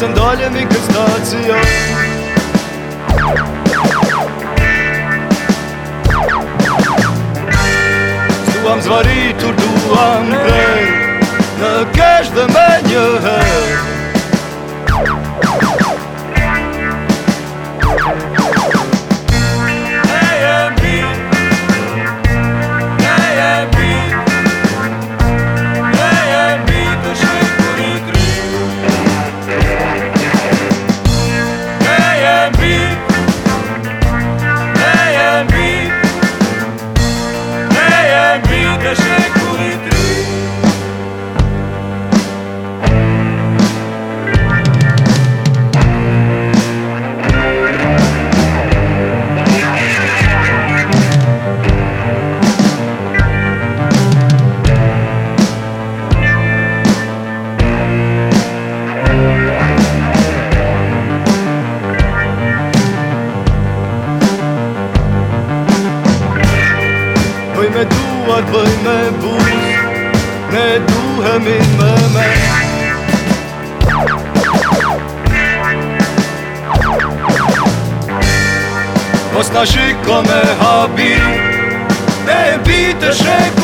se ndaljem i kristacija Duam zvaritur, duam vrej Në kesh dhe me dua të bëj me bus Ne duhemi me me Mos në shiko me habi Ne bitë shek